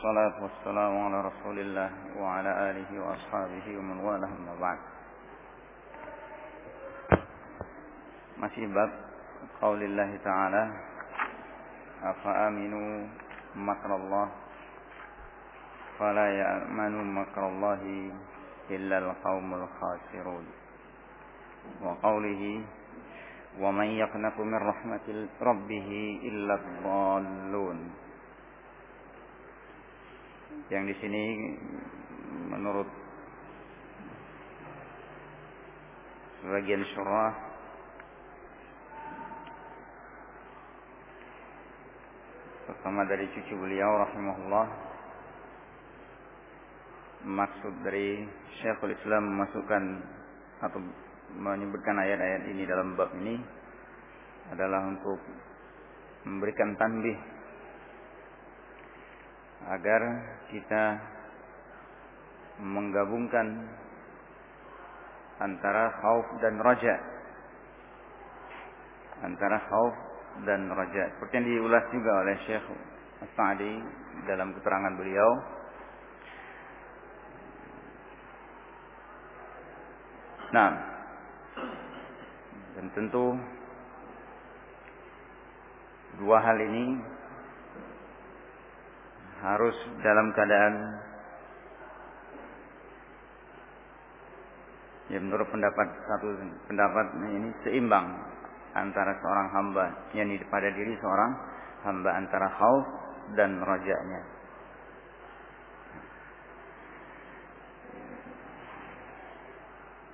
والصلاة والسلام على رسول الله وعلى آله وأصحابه ومن والاه أما بعد. ماشي باب قول الله تعالى أفأمنوا مكر الله فلا يأمن مكر الله إلا القوم الخاسرون وقوله ومن يقنق من رحمة ربه إلا الضالون yang di sini menurut sebagian syurah terutama dari cucu beliau rahimahullah maksud dari Syekhul Islam memasukkan atau menyebutkan ayat-ayat ini dalam bab ini adalah untuk memberikan tanbih agar kita menggabungkan antara khauf dan raja antara khauf dan raja. Seperti yang diulas juga oleh Syekh As-Sa'di dalam keterangan beliau. Nah, dan tentu dua hal ini harus dalam keadaan ya menurut pendapat satu pendapat ini seimbang antara seorang hamba yakni pada diri seorang hamba antara khauf dan rajanya.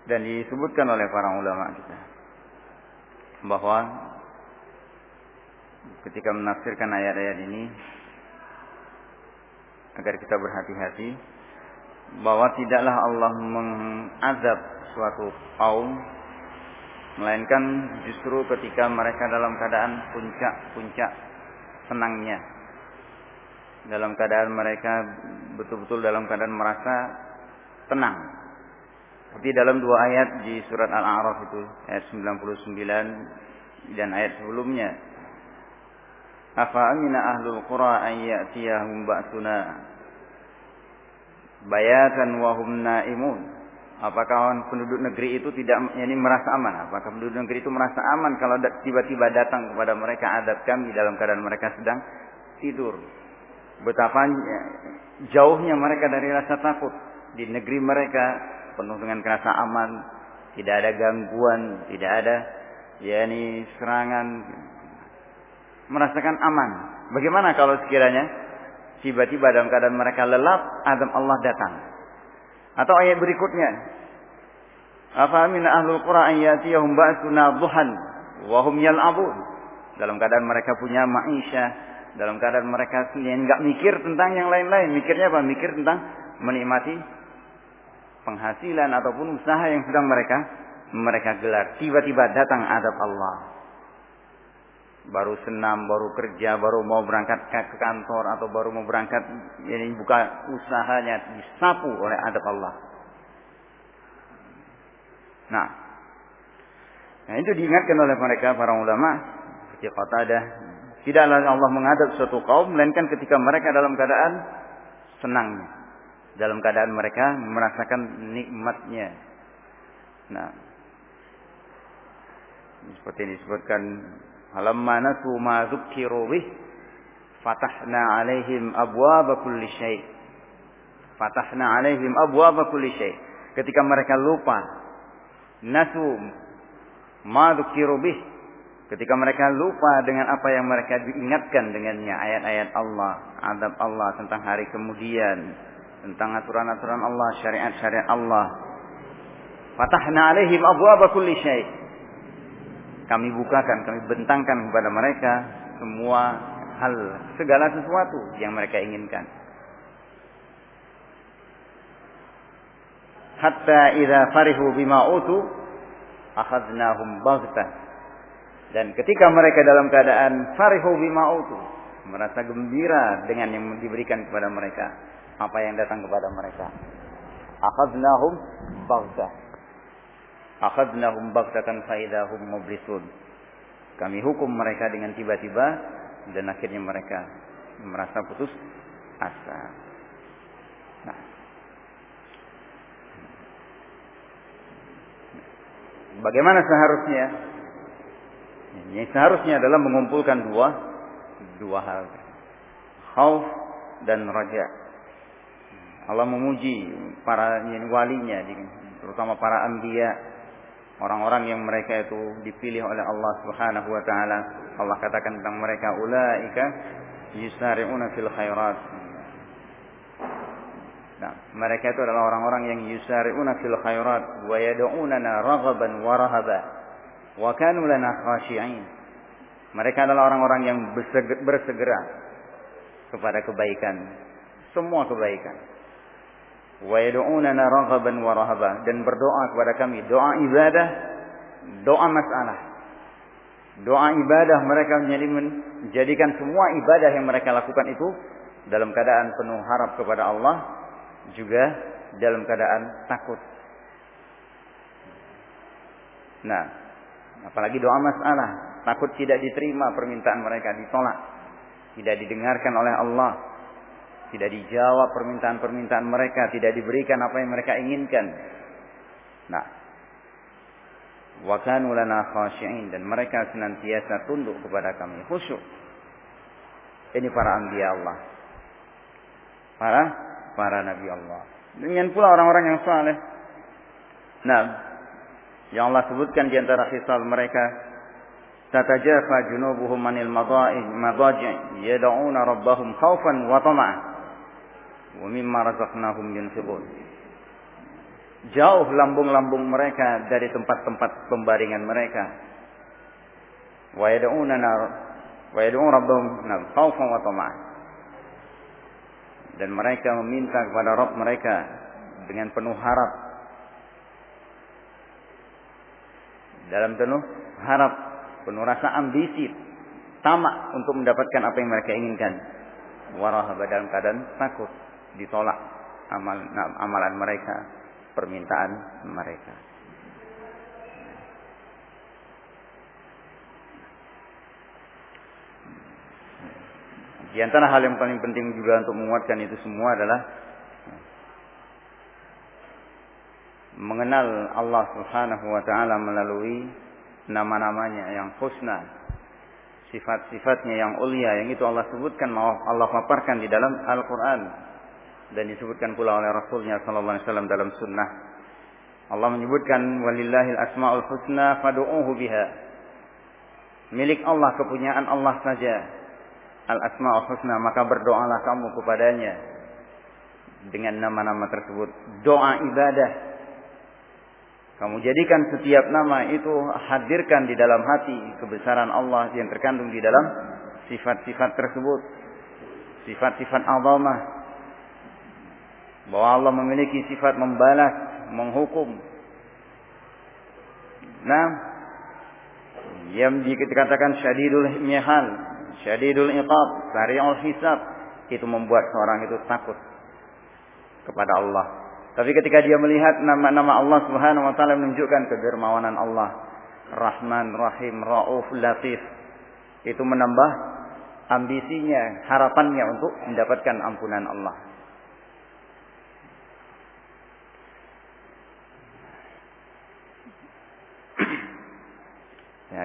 Dan disebutkan oleh para ulama kita bahwa ketika menafsirkan ayat-ayat ini agar kita berhati-hati bahwa tidaklah Allah mengazab suatu kaum melainkan justru ketika mereka dalam keadaan puncak-puncak senangnya. Dalam keadaan mereka betul-betul dalam keadaan merasa tenang. Seperti dalam dua ayat di surat Al-A'raf itu ayat 99 dan ayat sebelumnya afa amina ahlul qura an ya'tiyahum ba'suna bayatan wa hum naimun Apakah penduduk negeri itu tidak ini merasa aman? Apakah penduduk negeri itu merasa aman kalau tiba-tiba datang kepada mereka adab kami dalam keadaan mereka sedang tidur? Betapa jauhnya mereka dari rasa takut di negeri mereka penuh dengan rasa aman, tidak ada gangguan, tidak ada ya ini serangan, merasakan aman. Bagaimana kalau sekiranya tiba-tiba dalam keadaan mereka lelap, azab Allah datang? Atau ayat berikutnya. Apa min ahlul qura an yatiyahum ba'suna duhan wa hum. Dalam keadaan mereka punya maisha, dalam keadaan mereka yang enggak mikir tentang yang lain-lain, mikirnya apa? Mikir tentang menikmati penghasilan ataupun usaha yang sedang mereka mereka gelar. Tiba-tiba datang adab Allah baru senam, baru kerja, baru mau berangkat ke kantor atau baru mau berangkat ini buka usahanya disapu oleh adab Allah. Nah, nah itu diingatkan oleh mereka para ulama seperti ada tidaklah Allah mengadab suatu kaum melainkan ketika mereka dalam keadaan senangnya, dalam keadaan mereka merasakan nikmatnya. Nah, seperti disebutkan Falamma nasu ma dzukkiru bih fatahna alaihim abwaaba kulli syai. Fatahna alaihim abwaaba kulli syai. Ketika mereka lupa nasu ma dzukkiru bih ketika mereka lupa dengan apa yang mereka diingatkan dengannya ayat-ayat Allah, adab Allah tentang hari kemudian, tentang aturan-aturan Allah, syariat-syariat Allah. Fatahna alaihim abwaaba kulli syai kami bukakan, kami bentangkan kepada mereka semua hal, segala sesuatu yang mereka inginkan. Hatta idza farihu bima utu akhadnahum baghtah. Dan ketika mereka dalam keadaan farihu bima utu, merasa gembira dengan yang diberikan kepada mereka, apa yang datang kepada mereka. Akhadnahum baghtah akhadnahum baghtatan faidahum mublisun. Kami hukum mereka dengan tiba-tiba dan akhirnya mereka merasa putus asa. Nah. Bagaimana seharusnya? Ini seharusnya adalah mengumpulkan dua dua hal. Khauf dan raja. Allah memuji para walinya, terutama para anbiya, orang-orang yang mereka itu dipilih oleh Allah Subhanahu wa taala. Allah katakan tentang mereka ulaika yusari'una fil khairat. Nah, mereka itu adalah orang-orang yang yusari'una fil khairat wa yad'unana raghaban wa rahaba wa kanu lana khashi'in. Mereka adalah orang-orang yang bersegera kepada kebaikan, semua kebaikan. Wa yad'unana raghaban wa rahaba. Dan berdoa kepada kami, doa ibadah, doa masalah. Doa ibadah mereka menjadikan semua ibadah yang mereka lakukan itu dalam keadaan penuh harap kepada Allah juga dalam keadaan takut. Nah, apalagi doa masalah, takut tidak diterima permintaan mereka ditolak, tidak didengarkan oleh Allah, tidak dijawab permintaan-permintaan mereka, tidak diberikan apa yang mereka inginkan. Nah, wa kanu lana khashi'in dan mereka senantiasa tunduk kepada kami. Khusyuk. Ini para anbiya Allah. Para para nabi Allah. Dengan pula orang-orang yang saleh. Nah. Yang Allah sebutkan di antara kisah mereka. Tatajafa junubuhum manil mada'i madaji yad'una rabbahum khaufan wa tama'an wa mimma razaqnahum yunfiqun Jauh lambung-lambung mereka dari tempat-tempat pembaringan mereka. Wa yad'unana wa yad'un rabbahum khaufan wa tama'an. Dan mereka meminta kepada Rabb mereka dengan penuh harap. Dalam penuh harap, penuh rasa ambisi, tamak untuk mendapatkan apa yang mereka inginkan. Warahaba dalam keadaan takut ditolak amal, amalan mereka permintaan mereka. Di antara hal yang paling penting juga untuk menguatkan itu semua adalah mengenal Allah Subhanahu wa taala melalui nama-namanya yang husna, sifat-sifatnya yang ulia yang itu Allah sebutkan Allah paparkan di dalam Al-Qur'an dan disebutkan pula oleh Rasulnya sallallahu alaihi wasallam dalam sunnah. Allah menyebutkan walillahil asmaul husna fad'uuhu biha. Milik Allah kepunyaan Allah saja. Al asmaul husna maka berdoalah kamu kepadanya dengan nama-nama tersebut. Doa ibadah. Kamu jadikan setiap nama itu hadirkan di dalam hati kebesaran Allah yang terkandung di dalam sifat-sifat tersebut. Sifat-sifat azamah, bahwa Allah memiliki sifat membalas, menghukum. Nah, yang dikatakan syadidul mihal, syadidul iqab, sari'ul hisab, itu membuat seorang itu takut kepada Allah. Tapi ketika dia melihat nama-nama Allah Subhanahu wa taala menunjukkan kedermawanan Allah, Rahman, Rahim, Rauf, Latif, itu menambah ambisinya, harapannya untuk mendapatkan ampunan Allah.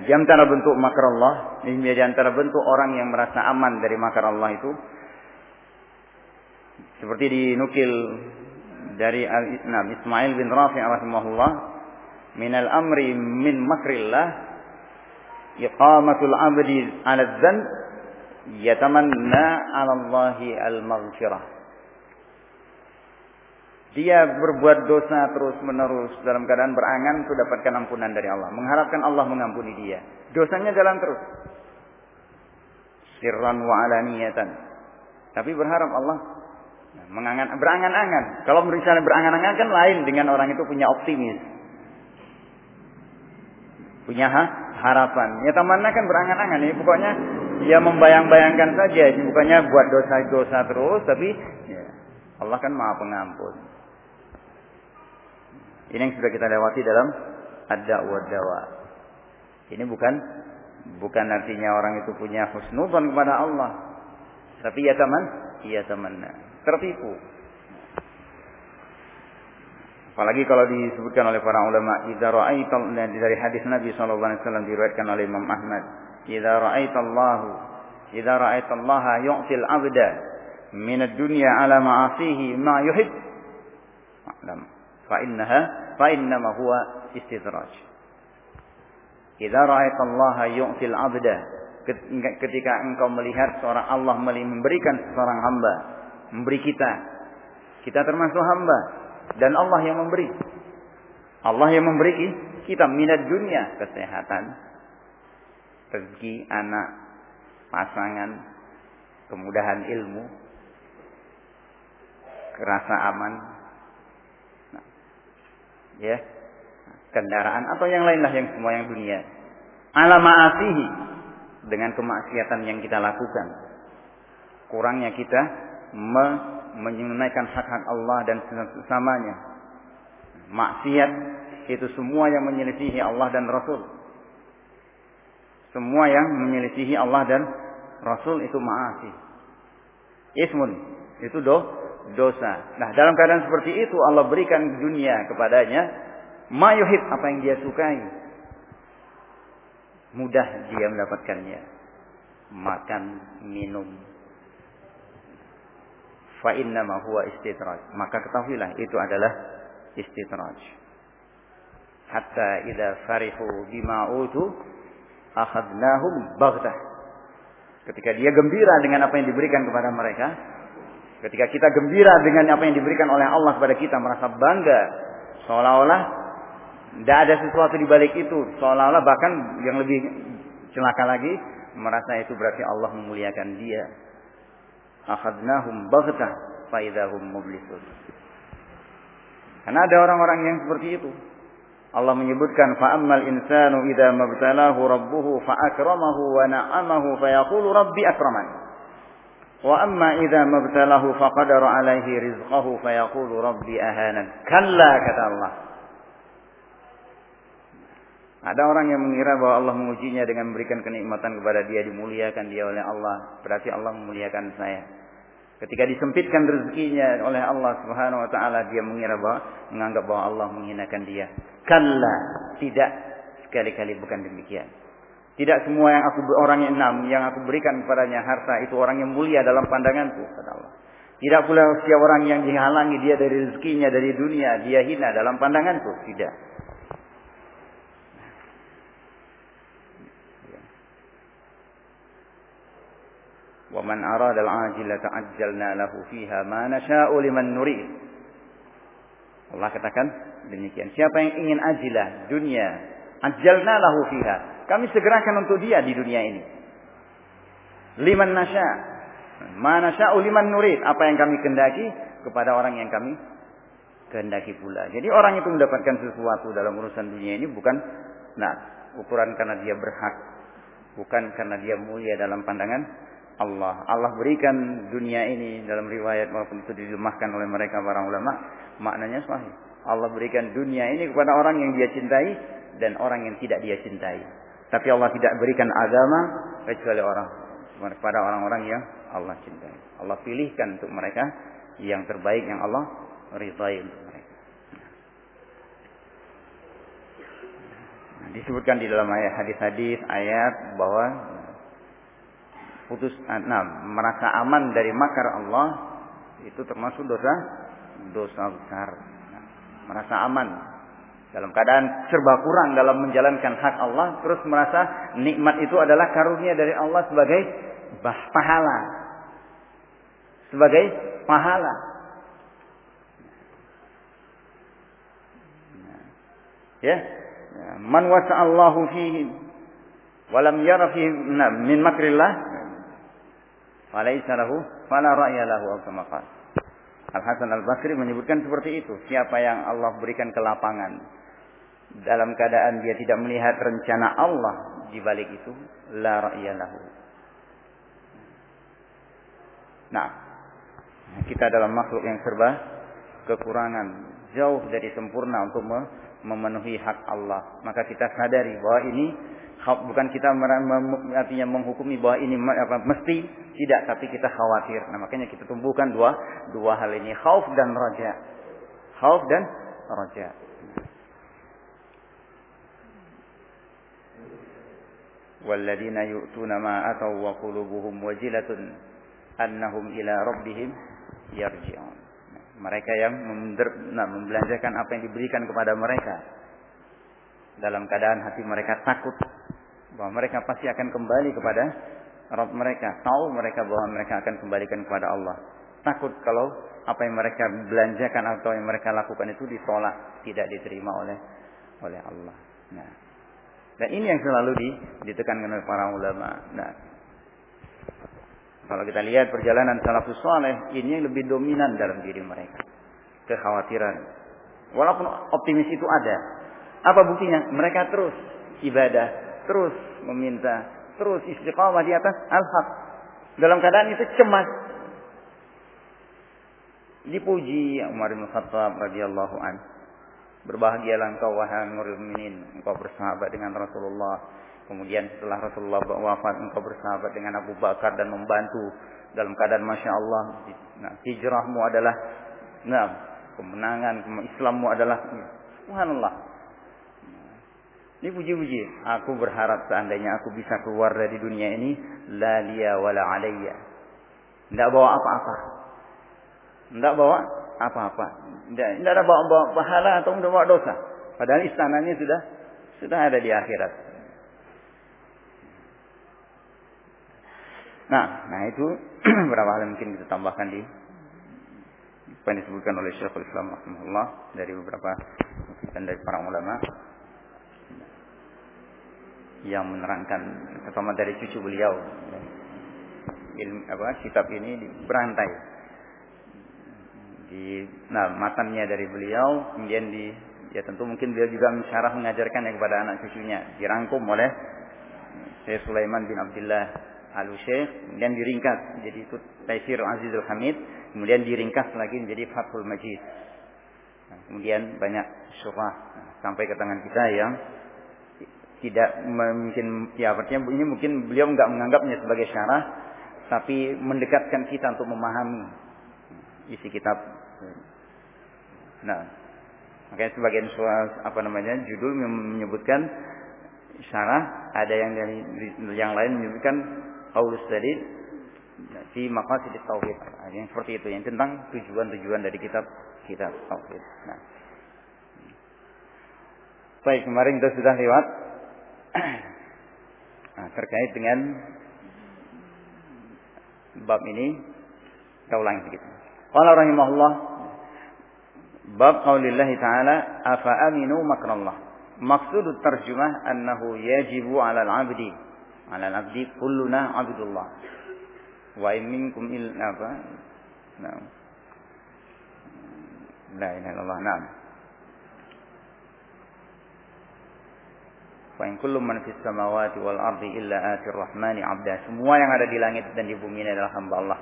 Ya, di antara bentuk makar Allah, ini di antara bentuk orang yang merasa aman dari makar Allah itu seperti dinukil dari Al-Islam Ismail bin Rafi' rahimahullah min al-amri min makrillah iqamatul abdi 'ala dzan yatamanna 'ala Allahi al-maghfirah dia berbuat dosa terus menerus dalam keadaan berangan untuk dapatkan ampunan dari Allah. Mengharapkan Allah mengampuni dia. Dosanya jalan terus. Sirran wa alaniyatan. Tapi berharap Allah mengangan, berangan-angan. Kalau misalnya berangan-angan kan lain dengan orang itu punya optimis. Punya ha? harapan. Ya tamannya kan berangan-angan. Ya, pokoknya dia membayang-bayangkan saja. Bukannya buat dosa-dosa terus. Tapi ya, Allah kan maha pengampun. Ini yang sudah kita lewati dalam ad-da'wa dawa. Ini bukan bukan artinya orang itu punya husnudzon kepada Allah. Tapi ya teman, yatamanna. Tertipu. Apalagi kalau disebutkan oleh para ulama, idza ra'aital dari hadis Nabi sallallahu alaihi wasallam diriwayatkan oleh Imam Ahmad, idza ra'aitallahu idza ra'aitallaha yu'til 'abda min ad-dunya 'ala ma'asihi ma yuhib. Fa innaha fa innama huwa istidraj. Idza ra'aitallaha yu'til 'abda ketika engkau melihat seorang Allah memberikan seorang hamba, memberi kita. Kita termasuk hamba dan Allah yang memberi. Allah yang memberi kita minat dunia, kesehatan, rezeki, anak, pasangan, kemudahan ilmu, rasa aman, ya, kendaraan atau yang lainlah yang semua yang dunia. Ala ma'asihi dengan kemaksiatan yang kita lakukan. Kurangnya kita me menunaikan hak-hak Allah dan sesamanya. Maksiat itu semua yang menyelisihi Allah dan Rasul. Semua yang menyelisihi Allah dan Rasul itu maasi. Ismun itu do, dosa. Nah, dalam keadaan seperti itu Allah berikan dunia kepadanya mayuhib apa yang dia sukai. Mudah dia mendapatkannya. Makan, minum, fa innama huwa istidraj. Maka ketahuilah itu adalah istidraj. Hatta idza farihu bima utu akhadnahum. Ketika dia gembira dengan apa yang diberikan kepada mereka, ketika kita gembira dengan apa yang diberikan oleh Allah kepada kita, merasa bangga, seolah-olah tidak ada sesuatu di balik itu, seolah-olah bahkan yang lebih celaka lagi, merasa itu berarti Allah memuliakan dia, akhadnahum baghtah faidahum mublisun. Karena ada orang-orang yang seperti itu. Allah menyebutkan fa'ammal insanu idza mabtalahu rabbuhu fa'akramahu wa na'amahu fayaqulu rabbi akraman. Wa amma idza mabtalahu faqadara alaihi rizqahu fayaqulu rabbi ahanan. Kalla kata Allah. Ada orang yang mengira bahwa Allah mengujinya dengan memberikan kenikmatan kepada dia, dimuliakan dia oleh Allah. Berarti Allah memuliakan saya. Ketika disempitkan rezekinya oleh Allah Subhanahu wa taala, dia mengira bahwa menganggap bahwa Allah menghinakan dia. Kalla, tidak sekali-kali bukan demikian. Tidak semua yang aku orang yang enam yang aku berikan kepadanya harta itu orang yang mulia dalam pandanganku kata Allah. Tidak pula setiap orang yang dihalangi dia dari rezekinya dari dunia dia hina dalam pandanganku, tidak. ومن أراد العاجلة عجلنا له فيها ما نشاء لمن نريد Allah katakan demikian. Siapa yang ingin ajilah dunia, ajalna lahu fiha. kami segerakan untuk dia di dunia ini. Liman nasya. Ma nasya'u liman nurid. Apa yang kami kendaki kepada orang yang kami kehendaki pula. Jadi orang itu mendapatkan sesuatu dalam urusan dunia ini bukan nah ukuran karena dia berhak, bukan karena dia mulia dalam pandangan Allah. Allah berikan dunia ini dalam riwayat walaupun itu dilemahkan oleh mereka para ulama, maknanya sahih. Allah berikan dunia ini kepada orang yang dia cintai dan orang yang tidak dia cintai. Tapi Allah tidak berikan agama kecuali orang kepada orang-orang yang Allah cintai. Allah pilihkan untuk mereka yang terbaik yang Allah ridhai untuk mereka. Nah, disebutkan di dalam ayat hadis-hadis ayat bahwa putus ah, nah, merasa aman dari makar Allah itu termasuk dosa dosa besar. Nah, merasa aman dalam keadaan serba kurang dalam menjalankan hak Allah terus merasa nikmat itu adalah karunia dari Allah sebagai pahala. Sebagai pahala. Ya. Man wasa'allahu fihi walam yara fihi nah, min makrillah Falaisa lahu fala ra'ya lahu kama Al Hasan Al Basri menyebutkan seperti itu. Siapa yang Allah berikan kelapangan dalam keadaan dia tidak melihat rencana Allah di balik itu, la ra'ya lahu. Nah, kita dalam makhluk yang serba kekurangan, jauh dari sempurna untuk memenuhi hak Allah. Maka kita sadari bahwa ini bukan kita artinya menghukumi bahwa ini apa mesti tidak tapi kita khawatir nah makanya kita tumbuhkan dua dua hal ini khauf dan raja khauf dan raja والذين يؤتون ما أتوا وقلوبهم وجلة أنهم إلى ربهم يرجعون mereka yang nah, membelanjakan apa yang diberikan kepada mereka dalam keadaan hati mereka takut bahwa mereka pasti akan kembali kepada Rabb mereka. Tahu mereka bahwa mereka akan kembalikan kepada Allah. Takut kalau apa yang mereka belanjakan atau yang mereka lakukan itu ditolak, tidak diterima oleh oleh Allah. Nah, dan ini yang selalu ditekankan oleh para ulama. Nah, kalau kita lihat perjalanan salafus saleh, ini yang lebih dominan dalam diri mereka. Kekhawatiran. Walaupun optimis itu ada. Apa buktinya? Mereka terus ibadah, terus meminta, terus istiqamah di atas al-haq. Dalam keadaan itu cemas. Dipuji Umar bin Khattab radhiyallahu an. Berbahagialah engkau wahai Nurul Minin, engkau bersahabat dengan Rasulullah. Kemudian setelah Rasulullah wafat, engkau bersahabat dengan Abu Bakar dan membantu dalam keadaan masya Allah. Nah, hijrahmu adalah, nah, kemenangan Islammu adalah, subhanallah, ini puji-puji. Aku berharap seandainya aku bisa keluar dari dunia ini. La liya wala alayya. Tidak bawa apa-apa. Tidak bawa apa-apa. Tidak, ada bawa, bawa pahala atau tidak bawa dosa. Padahal istananya sudah sudah ada di akhirat. Nah, nah itu beberapa hal yang mungkin kita tambahkan di apa yang disebutkan oleh Syekhul Islam Allah dari beberapa dan dari para ulama yang menerangkan terutama dari cucu beliau ilmu apa kitab ini berantai di nah matannya dari beliau. Kemudian di ya tentu mungkin beliau juga mensyarah mengajarkan kepada anak cucunya. Dirangkum oleh Syekh Sulaiman bin Abdullah al Syekh kemudian diringkas jadi itu Taisir Azizul Hamid. Kemudian diringkas lagi menjadi Fathul Majid. Nah, kemudian banyak syurah sampai ke tangan kita yang tidak mungkin ya artinya ini mungkin beliau nggak menganggapnya sebagai syarah tapi mendekatkan kita untuk memahami isi kitab. Nah, makanya sebagian soal apa namanya judul menyebutkan syarah, ada yang dari yang lain menyebutkan qaulus sadid fi maqasid tauhid. Nah, yang seperti itu yang tentang tujuan-tujuan dari kitab kitab tauhid. Nah. Baik, kemarin kita sudah lewat nah, terkait dengan bab ini kita ulangi sedikit. Qala rahimahullah bab qaulillah ta'ala afa aminu makrallah. Maksud terjemah annahu yajibu 'ala al-'abdi 'ala al-'abdi kulluna 'abdullah. Wa in minkum illa apa? Nah. La ilaha illallah. Naam. Wa in kullu man fis samawati wal ardi illa atir rahmani abda. Semua yang ada di langit dan di bumi ini adalah hamba Allah.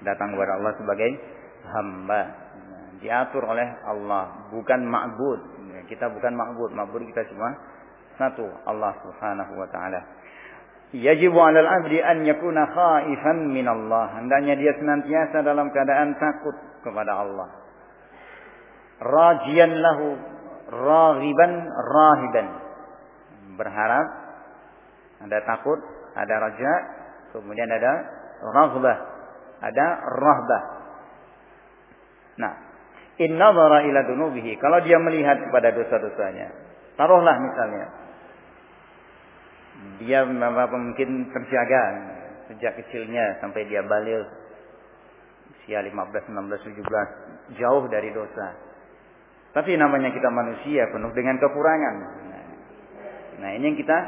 Datang kepada Allah sebagai hamba. Diatur oleh Allah, bukan ma'bud. Kita bukan ma'bud, ma'bud kita cuma satu, Allah Subhanahu wa taala. Yajibu 'alal 'abdi an yakuna khaifan min Allah. Hendaknya dia senantiasa dalam keadaan takut kepada Allah. Rajian lahu, raghiban rahiban berharap, ada takut, ada raja, kemudian ada raghbah, ada rahbah. Nah, in nazara ila dunubihi, kalau dia melihat kepada dosa-dosanya, taruhlah misalnya. Dia mungkin terjaga sejak kecilnya sampai dia balik. Usia 15, 16, 17 jauh dari dosa. Tapi namanya kita manusia penuh dengan kekurangan. Nah ini yang kita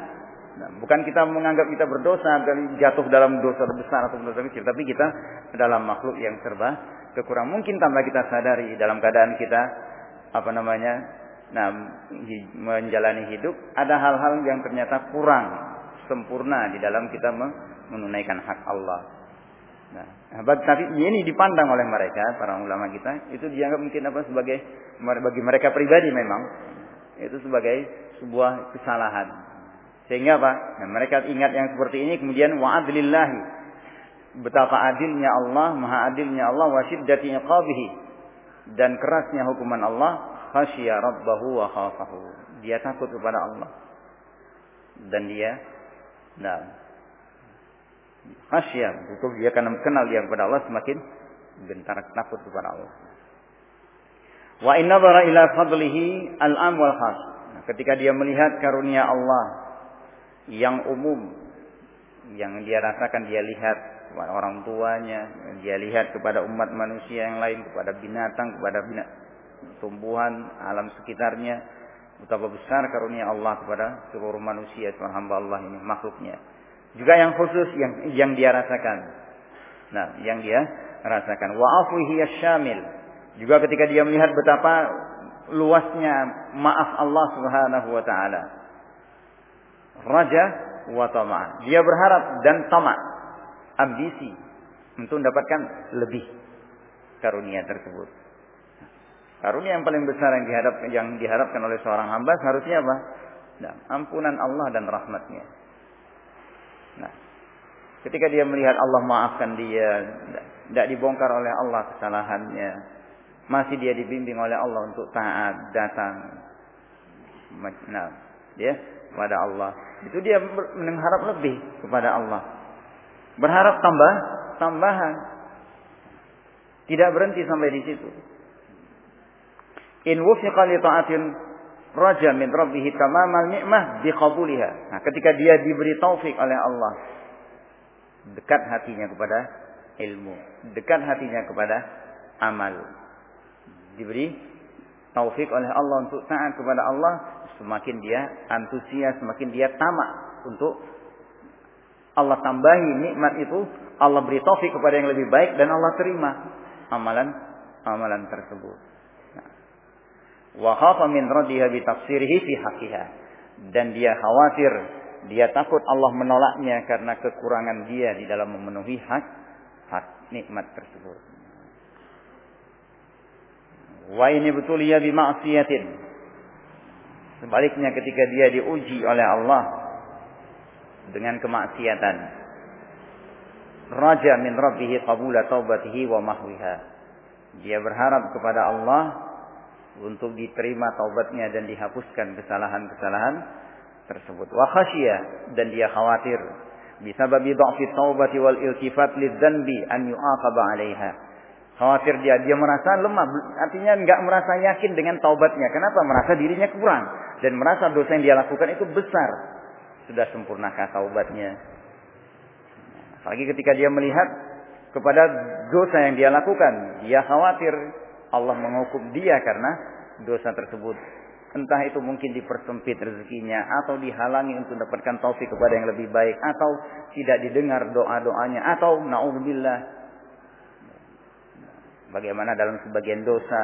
nah, bukan kita menganggap kita berdosa dan jatuh dalam dosa besar atau dosa kecil, tapi kita dalam makhluk yang serba kekurang. Mungkin tanpa kita sadari dalam keadaan kita apa namanya, nah menjalani hidup ada hal-hal yang ternyata kurang sempurna di dalam kita menunaikan hak Allah. Nah, tapi ini dipandang oleh mereka para ulama kita itu dianggap mungkin apa sebagai bagi mereka pribadi memang itu sebagai sebuah kesalahan. Sehingga apa? Nah, mereka ingat yang seperti ini kemudian wa'adlillahi. Betapa adilnya Allah, maha adilnya Allah wa syiddati iqabihi. Dan kerasnya hukuman Allah, khasya rabbahu wa khafahu. Dia takut kepada Allah. Dan dia nah khasya, betul dia akan kenal dia kepada Allah semakin gentar takut kepada Allah. Wa inna bara ila fadlihi al-am wal khas. Nah, ketika dia melihat karunia Allah yang umum yang dia rasakan dia lihat kepada orang tuanya, dia lihat kepada umat manusia yang lain, kepada binatang, kepada tumbuhan, alam sekitarnya, betapa besar karunia Allah kepada seluruh manusia, seluruh hamba Allah ini, makhluknya. Juga yang khusus yang yang dia rasakan. Nah, yang dia rasakan. Wa syamil juga ketika dia melihat betapa luasnya maaf Allah Subhanahu wa taala. Raja wa tama. Dia berharap dan tamak, ambisi untuk mendapatkan lebih karunia tersebut. Karunia yang paling besar yang diharap yang diharapkan oleh seorang hamba seharusnya apa? Nah, ampunan Allah dan rahmatnya. Nah, ketika dia melihat Allah maafkan dia, tidak dibongkar oleh Allah kesalahannya, masih dia dibimbing oleh Allah untuk taat datang nah ya kepada Allah itu dia mengharap lebih kepada Allah berharap tambah? Tambahan. Tidak berhenti sampai di situ. In wufiqa li ta'atin raja min rabbih tamamal ni'mah biqabuliha. Nah ketika dia diberi taufik oleh Allah dekat hatinya kepada ilmu dekat hatinya kepada amal. Diberi taufik oleh Allah untuk taat kepada Allah, semakin dia antusias, semakin dia tamak untuk Allah tambahi nikmat itu, Allah beri taufik kepada yang lebih baik dan Allah terima amalan amalan tersebut. Nah. Wa khafa min radiha bi tafsirihi fi haqqiha. Dan dia khawatir, dia takut Allah menolaknya karena kekurangan dia di dalam memenuhi hak hak nikmat tersebut. Wa ini betul ya bima'siyatin. Sebaliknya ketika dia diuji oleh Allah dengan kemaksiatan. Raja min rabbihi qabula taubatihi wa mahwiha. Dia berharap kepada Allah untuk diterima taubatnya dan dihapuskan kesalahan-kesalahan tersebut. Wa khasyia dan dia khawatir bisababi dha'fi taubati wal iltifat lidzanbi an yu'aqaba 'alaiha Khawatir dia, dia merasa lemah. Artinya nggak merasa yakin dengan taubatnya. Kenapa? Merasa dirinya kurang. Dan merasa dosa yang dia lakukan itu besar. Sudah sempurnakah taubatnya? Apalagi ketika dia melihat kepada dosa yang dia lakukan. Dia khawatir Allah menghukum dia karena dosa tersebut. Entah itu mungkin dipersempit rezekinya atau dihalangi untuk mendapatkan taufik kepada yang lebih baik atau tidak didengar doa-doanya atau naudzubillah Bagaimana dalam sebagian dosa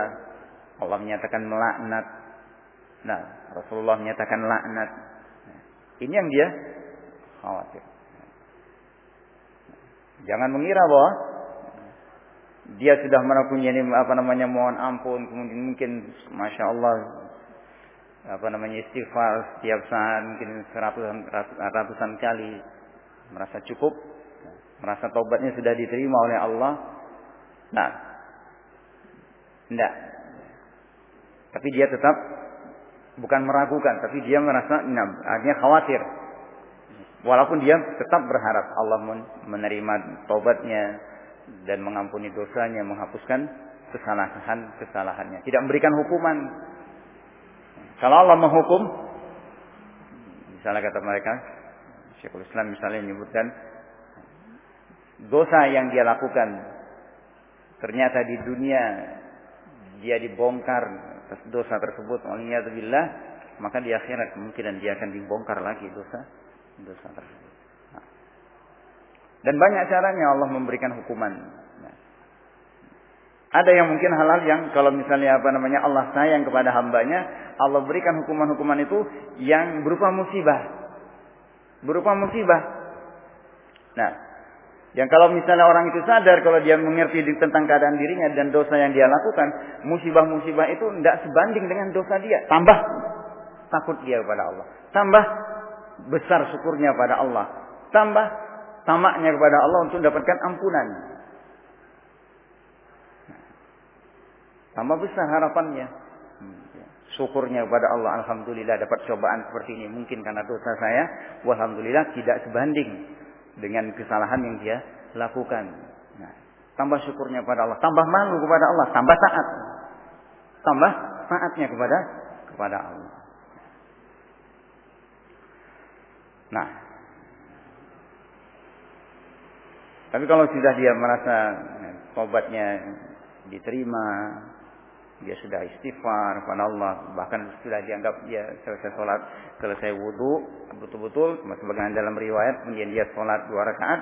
Allah menyatakan melaknat. Nah, Rasulullah menyatakan laknat. Ini yang dia khawatir. Jangan mengira bahwa dia sudah mempunyai apa namanya mohon ampun kemudian mungkin masya Allah apa namanya istighfar setiap saat mungkin seratusan ratusan kali merasa cukup merasa taubatnya sudah diterima oleh Allah nah tidak. Tapi dia tetap bukan meragukan, tapi dia merasa enam, artinya khawatir. Walaupun dia tetap berharap Allah menerima taubatnya dan mengampuni dosanya, menghapuskan kesalahan-kesalahannya. Tidak memberikan hukuman. Kalau Allah menghukum, misalnya kata mereka, Syekhul Islam misalnya menyebutkan dosa yang dia lakukan ternyata di dunia dia dibongkar dosa tersebut waliyadzubillah maka di akhirat kemungkinan dia akan dibongkar lagi dosa dosa tersebut. Nah. Dan banyak caranya Allah memberikan hukuman. Nah. Ada yang mungkin halal yang kalau misalnya apa namanya Allah sayang kepada hambanya, Allah berikan hukuman-hukuman itu yang berupa musibah. Berupa musibah. Nah, yang kalau misalnya orang itu sadar kalau dia mengerti tentang keadaan dirinya dan dosa yang dia lakukan, musibah-musibah itu tidak sebanding dengan dosa dia. Tambah takut dia kepada Allah. Tambah besar syukurnya pada Allah. Tambah tamaknya kepada Allah untuk mendapatkan ampunan. Tambah besar harapannya. Hmm, ya. Syukurnya kepada Allah. Alhamdulillah dapat cobaan seperti ini. Mungkin karena dosa saya. Alhamdulillah tidak sebanding dengan kesalahan yang dia lakukan. Nah, tambah syukurnya kepada Allah. Tambah malu kepada Allah. Tambah taat. Tambah taatnya kepada kepada Allah. Nah, tapi kalau sudah dia merasa tobatnya diterima, dia sudah istighfar kepada Allah bahkan sudah dianggap dia selesai sholat selesai wudhu betul-betul sebagaimana dalam riwayat kemudian dia sholat dua rakaat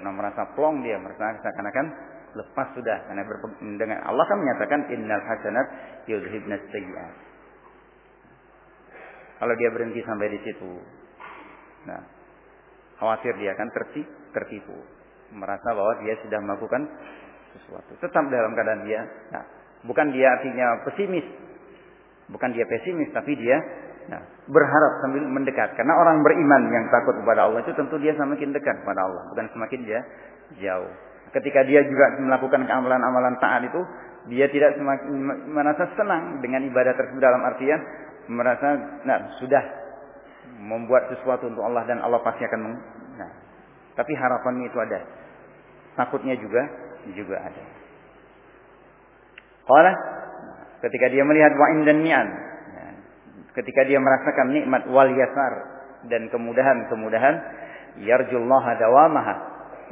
nah, merasa plong dia merasa seakan-akan lepas sudah. Karena dengan Allah kan menyatakan innal hasanat yudhibna sayyi'at. Kalau dia berhenti sampai di situ nah khawatir dia akan tertipu, merasa bahwa dia sudah melakukan sesuatu. Tetap dalam keadaan dia nah Bukan dia artinya pesimis. Bukan dia pesimis, tapi dia nah, berharap sambil mendekat. Karena orang beriman yang takut kepada Allah itu tentu dia semakin dekat kepada Allah. Bukan semakin dia jauh. Ketika dia juga melakukan amalan-amalan taat itu, dia tidak semakin merasa senang dengan ibadah tersebut dalam artian merasa nah, sudah membuat sesuatu untuk Allah dan Allah pasti akan nah, tapi harapannya itu ada. Takutnya juga juga ada. Qala ketika dia melihat wa'in dan ni'an. Ya, ketika dia merasakan nikmat wal yasar dan kemudahan-kemudahan yarjullaha dawamaha.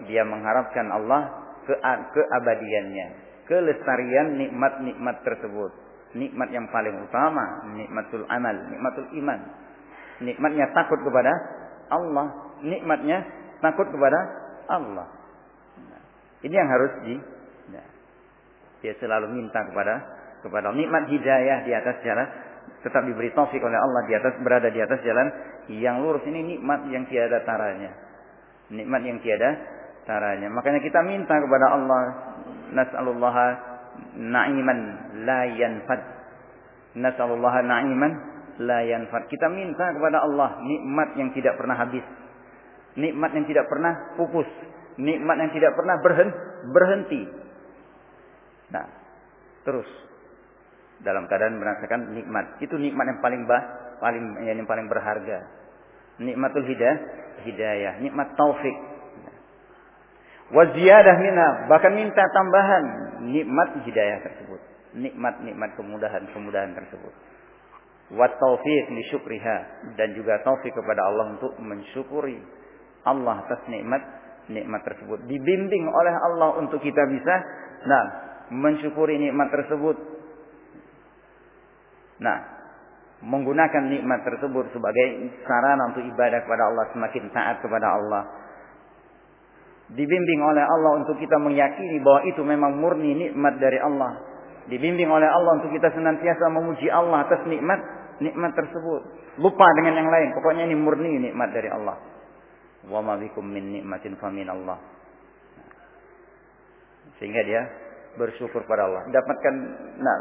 Dia mengharapkan Allah ke keabadiannya, kelestarian nikmat-nikmat tersebut. Nikmat yang paling utama, nikmatul amal, nikmatul iman. Nikmatnya takut kepada Allah, nikmatnya takut kepada Allah. Nah, ini yang harus di dia selalu minta kepada kepada nikmat hidayah di atas jalan tetap diberi taufik oleh Allah di atas berada di atas jalan yang lurus ini nikmat yang tiada taranya. Nikmat yang tiada taranya. Makanya kita minta kepada Allah nas'alullah na'iman la yanfad. Nas'alullah na'iman la yanfad. Kita minta kepada Allah nikmat yang tidak pernah habis. Nikmat yang tidak pernah pupus. Nikmat yang tidak pernah berhenti. Nah, terus dalam keadaan merasakan nikmat. Itu nikmat yang paling bah, paling yang paling berharga. Nikmatul hidayah, hidayah, nikmat taufik. Wa ziyadah minha, bahkan minta tambahan nikmat hidayah tersebut. Nikmat-nikmat kemudahan-kemudahan tersebut. Wa taufiq li syukriha dan juga taufik kepada Allah untuk mensyukuri Allah atas nikmat nikmat tersebut. Dibimbing oleh Allah untuk kita bisa nah mensyukuri nikmat tersebut. Nah, menggunakan nikmat tersebut sebagai sarana untuk ibadah kepada Allah, semakin taat kepada Allah. Dibimbing oleh Allah untuk kita meyakini bahwa itu memang murni nikmat dari Allah. Dibimbing oleh Allah untuk kita senantiasa memuji Allah atas nikmat nikmat tersebut. Lupa dengan yang lain. Pokoknya ini murni nikmat dari Allah. Wa ma bikum min nikmatin famin Allah. Sehingga dia bersyukur pada Allah. Dapatkan nah,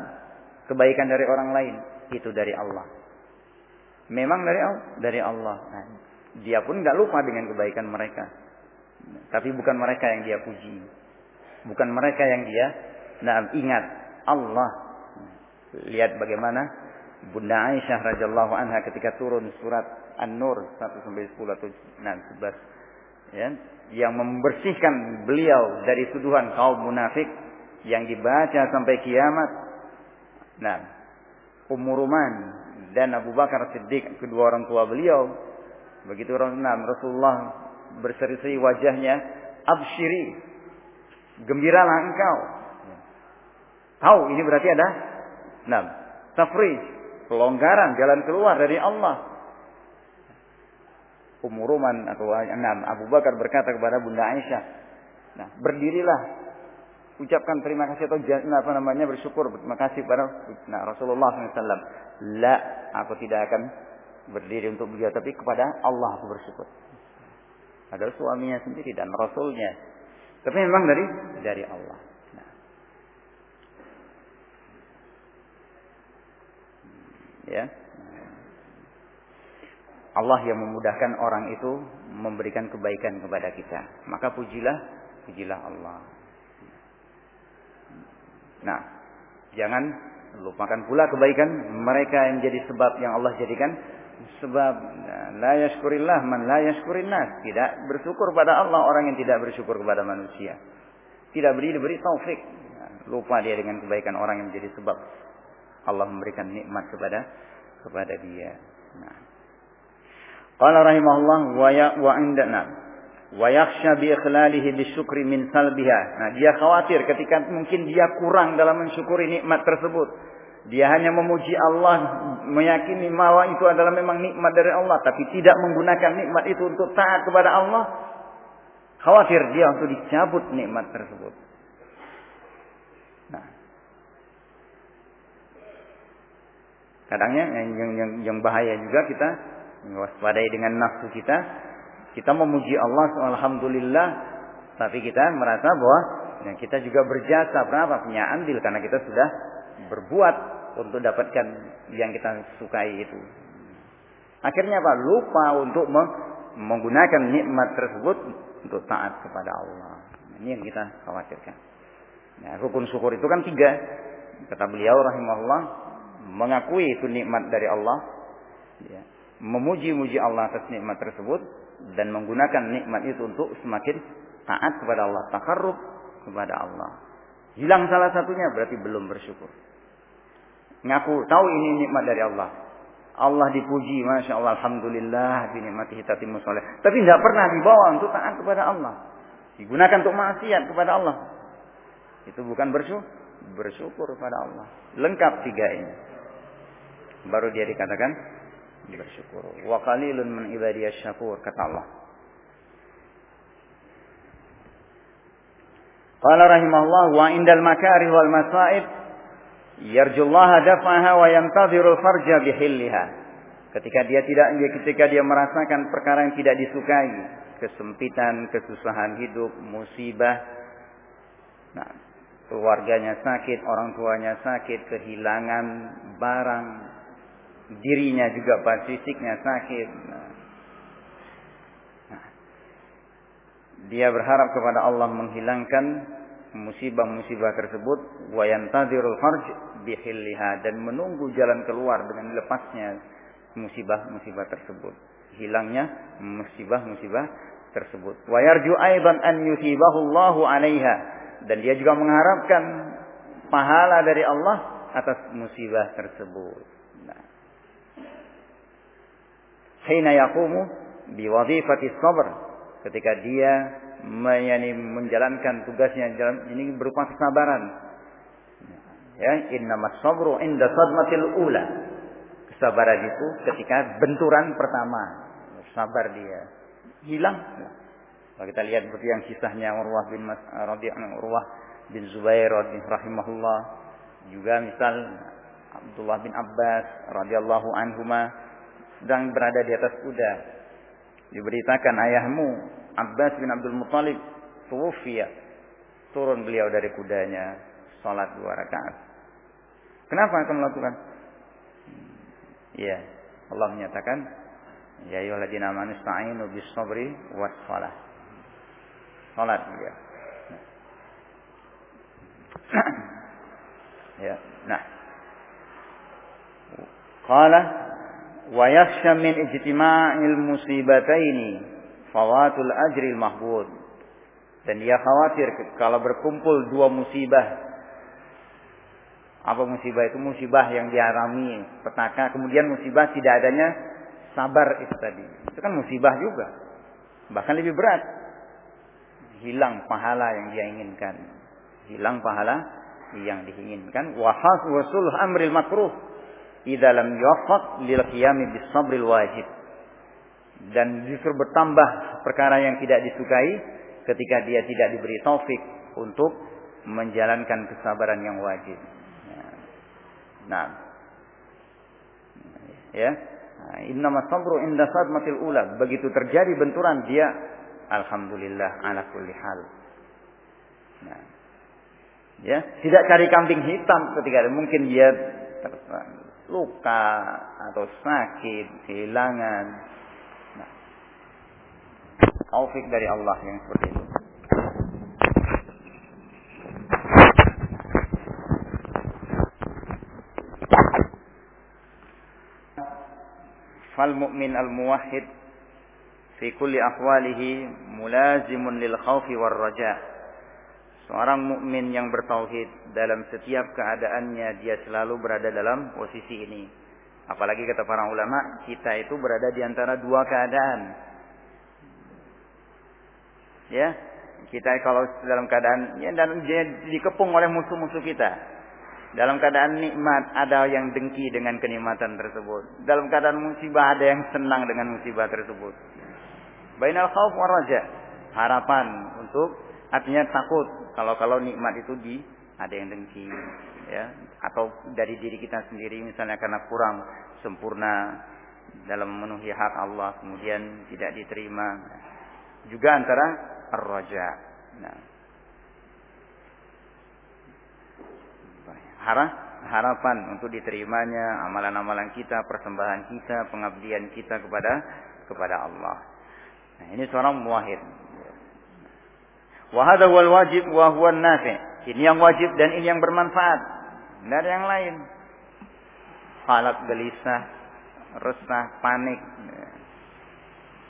kebaikan dari orang lain itu dari Allah. Memang dari Allah, dari Allah. Nah, dia pun nggak lupa dengan kebaikan mereka. Tapi bukan mereka yang dia puji. Bukan mereka yang dia nah, ingat. Allah. Lihat bagaimana Bunda Aisyah radhiyallahu anha ketika turun surat An-Nur 1 sampai 10 atau 11 ya, yang membersihkan beliau dari tuduhan kaum munafik yang dibaca sampai kiamat. Nah, Umuruman dan Abu Bakar Siddiq kedua orang tua beliau begitu nah, Rasulullah berseri-seri wajahnya absyiri gembiralah engkau. Tahu ini berarti ada? Nah tafrij pelonggaran jalan keluar dari Allah. Umuruman atau nah, Abu Bakar berkata kepada Bunda Aisyah nah berdirilah ucapkan terima kasih atau apa namanya bersyukur terima kasih kepada nah, Rasulullah SAW. La, aku tidak akan berdiri untuk beliau, tapi kepada Allah aku bersyukur. Ada suaminya sendiri dan Rasulnya. Tapi memang dari dari Allah. Nah. Ya. Allah yang memudahkan orang itu memberikan kebaikan kepada kita. Maka pujilah, pujilah Allah. Nah, jangan lupakan pula kebaikan mereka yang jadi sebab yang Allah jadikan sebab la yashkurillah man la yashkurin tidak bersyukur pada Allah orang yang tidak bersyukur kepada manusia. Tidak beri diberi taufik. Lupa dia dengan kebaikan orang yang menjadi sebab. Allah memberikan nikmat kepada kepada dia. Nah. Qala rahimahullah wa ya wa indana wa yakhsha bi ikhlalihi bisyukri min salbiha nah dia khawatir ketika mungkin dia kurang dalam mensyukuri nikmat tersebut dia hanya memuji Allah, meyakini bahwa itu adalah memang nikmat dari Allah, tapi tidak menggunakan nikmat itu untuk taat kepada Allah. Khawatir dia untuk dicabut nikmat tersebut. Nah. Kadangnya yang, yang, yang bahaya juga kita waspadai dengan nafsu kita. Kita memuji Allah, alhamdulillah, tapi kita merasa bahwa ya, kita juga berjasa. Kenapa? Punya andil karena kita sudah berbuat untuk dapatkan yang kita sukai itu. Akhirnya apa? Lupa untuk menggunakan nikmat tersebut untuk taat kepada Allah. Ini yang kita khawatirkan. Nah, rukun syukur itu kan tiga. Kata beliau rahimahullah, mengakui itu nikmat dari Allah, ya, memuji-muji Allah atas nikmat tersebut, dan menggunakan nikmat itu untuk semakin taat kepada Allah, takarrub kepada Allah. Hilang salah satunya berarti belum bersyukur. Ngaku tahu ini nikmat dari Allah. Allah dipuji, masya Allah, alhamdulillah, binikmati hitatim soleh. Tapi tidak pernah dibawa untuk taat kepada Allah. Digunakan untuk maksiat kepada Allah. Itu bukan bersyukur, bersyukur kepada Allah. Lengkap tiga ini. Baru dia dikatakan bersyukur. Wa qalilun min ibadiyas syakur kata Allah. Qala rahimahullah wa indal makarih wal masaib yarjullaha daf'aha wa yantazirul farja bihilliha. Ketika dia tidak ketika dia merasakan perkara yang tidak disukai, kesempitan, kesusahan hidup, musibah. Nah, keluarganya sakit, orang tuanya sakit, kehilangan barang, dirinya juga pas fisiknya sakit. Nah, dia berharap kepada Allah menghilangkan musibah-musibah tersebut. Wa yantazirul bihilliha dan menunggu jalan keluar dengan lepasnya musibah-musibah tersebut. Hilangnya musibah-musibah tersebut. Wa yarju an yusibahu Allahu 'alaiha dan dia juga mengharapkan pahala dari Allah atas musibah tersebut hina yaqumu biwadhifati sabr ketika dia yani menjalankan tugasnya ini berupa kesabaran. Ya, innamas sabru inda sadmatil ula. Kesabaran itu ketika benturan pertama. Sabar dia. Hilang. Kalau kita lihat seperti yang kisahnya Urwah bin Mas radhiyallahu Urwah bin Zubair rahimahullah. Juga misal Abdullah bin Abbas radhiyallahu anhuma sedang berada di atas kuda. Diberitakan ayahmu Abbas bin Abdul Muttalib tuwfiya. Turun beliau dari kudanya, salat dua rakaat. Kenapa akan melakukan? Ya, Allah menyatakan, Ya ayyuhalladzina amanu ista'inu bis sabri was salah. Salat dia. ya, nah. Qala wa yakhsha min ijtima'il musibataini fawatul ajril. Dan dia khawatir kalau berkumpul dua musibah. Apa musibah itu? Musibah yang dialami petaka. Kemudian musibah tidak adanya sabar itu tadi. Itu kan musibah juga. Bahkan lebih berat. Hilang pahala yang dia inginkan. Hilang pahala yang diinginkan. Wahas wasul amril makruh. Idza lam yuwaffaq lil qiyami bis sabril wajib dan justru bertambah perkara yang tidak disukai ketika dia tidak diberi taufik untuk menjalankan kesabaran yang wajib. Nah, ya, inna sabru inda sadmatil ula. Begitu terjadi benturan dia, alhamdulillah ala kulli hal. Nah, ya, tidak cari kambing hitam ketika mungkin dia luka atau sakit, kehilangan. Nah, taufik dari Allah yang seperti itu. Fal mu'min al-muwahhid fi kulli ahwalihi mulazimun lil khawfi war raja'. Seorang mukmin yang bertauhid dalam setiap keadaannya dia selalu berada dalam posisi ini. Apalagi kata para ulama, kita itu berada di antara dua keadaan. Ya, kita kalau dalam keadaan ya dan dikepung oleh musuh-musuh kita. Dalam keadaan nikmat ada yang dengki dengan kenikmatan tersebut. Dalam keadaan musibah ada yang senang dengan musibah tersebut. Bainal khauf war raja. Harapan untuk artinya takut kalau kalau nikmat itu di ada yang dengki ya atau dari diri kita sendiri misalnya karena kurang sempurna dalam memenuhi hak Allah kemudian tidak diterima juga antara ar-raja. Nah, harap harapan untuk diterimanya amalan-amalan kita, persembahan kita, pengabdian kita kepada kepada Allah. Nah, ini seorang muwahhid. Wa hadha wal wajib wa huwa nafi. Ini yang wajib dan ini yang bermanfaat. Tidak yang lain. Falak gelisah, resah, panik.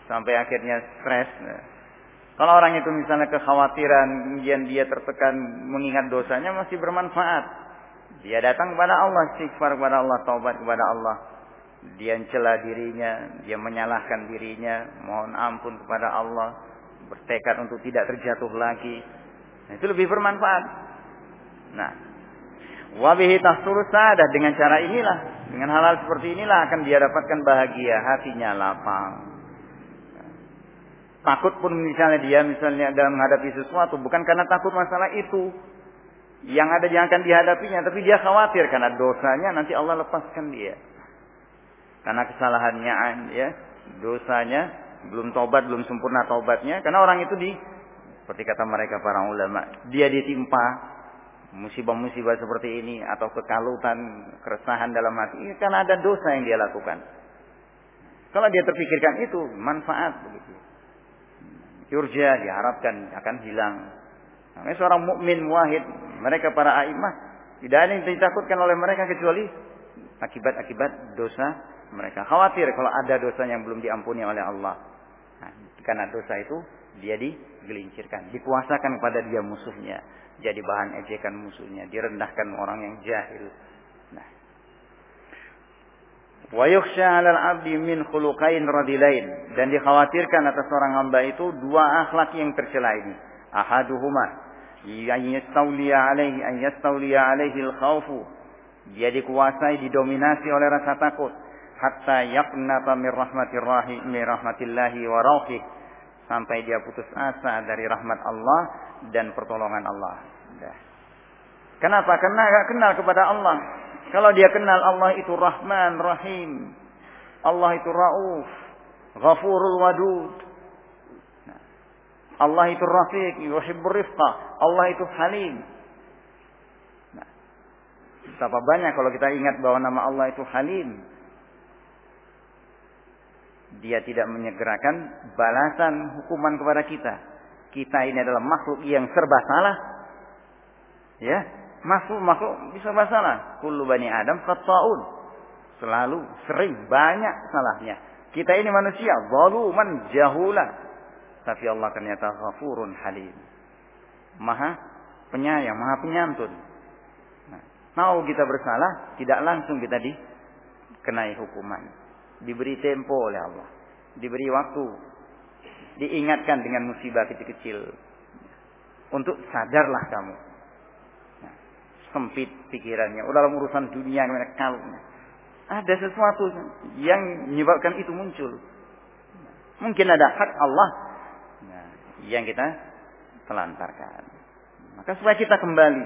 Sampai akhirnya stres. Kalau orang itu misalnya kekhawatiran, kemudian dia tertekan mengingat dosanya masih bermanfaat. Dia datang kepada Allah, istighfar kepada Allah, taubat kepada Allah. Dia mencela dirinya, dia menyalahkan dirinya, mohon ampun kepada Allah, bertekad untuk tidak terjatuh lagi. Nah, itu lebih bermanfaat. Nah, wabihi tahsul sadah dengan cara inilah, dengan hal-hal seperti inilah akan dia dapatkan bahagia, hatinya lapang. Takut pun misalnya dia misalnya dalam menghadapi sesuatu bukan karena takut masalah itu, yang ada yang akan dihadapinya, tapi dia khawatir karena dosanya nanti Allah lepaskan dia. Karena kesalahannya ya, dosanya belum tobat, belum sempurna tobatnya, karena orang itu di seperti kata mereka para ulama, dia ditimpa musibah-musibah seperti ini atau kekalutan, keresahan dalam hati, ini karena ada dosa yang dia lakukan. Kalau dia terpikirkan itu manfaat begitu. Yurja diharapkan akan hilang Makanya seorang mukmin wahid, mereka para aimah tidak ada yang ditakutkan oleh mereka kecuali akibat-akibat dosa mereka. Khawatir kalau ada dosa yang belum diampuni oleh Allah. Karena dosa itu dia digelincirkan, dikuasakan kepada dia musuhnya, jadi bahan ejekan musuhnya, direndahkan orang yang jahil. Nah, wa yukhsha 'alal 'abdi min khuluqain radilain. Dan dikhawatirkan atas seorang hamba itu dua akhlak yang tercela ini. Ahaduhuma an yastawliya alaihi an yastawliya alaihi al-khawfu. Dia dikuasai didominasi oleh rasa takut. Hatta yaqnata min rahmatir min rahmatillahi wa rauhih sampai dia putus asa dari rahmat Allah dan pertolongan Allah. Kenapa? Karena gak kenal kepada Allah. Kalau dia kenal Allah itu Rahman, Rahim. Allah itu Rauf, Ghafurul Wadud. Allah itu rafiq, yuhibbur rifqa. Allah itu halim. Nah, banyak kalau kita ingat bahwa nama Allah itu halim. Dia tidak menyegerakan balasan hukuman kepada kita. Kita ini adalah makhluk yang serba salah. Ya, makhluk makhluk bisa salah. Kullu bani Adam khata'un. Selalu sering banyak salahnya. Kita ini manusia zaluman jahula tapi Allah ternyata ghafurun halim. Maha penyayang, maha penyantun. Nah, mau kita bersalah, tidak langsung kita dikenai hukuman. Diberi tempo oleh Allah. Diberi waktu. Diingatkan dengan musibah kecil-kecil. Untuk sadarlah kamu. Nah, sempit pikirannya. Udah dalam urusan dunia, kalau ada sesuatu yang menyebabkan itu muncul. Mungkin ada hak Allah yang kita telantarkan. Maka supaya kita kembali.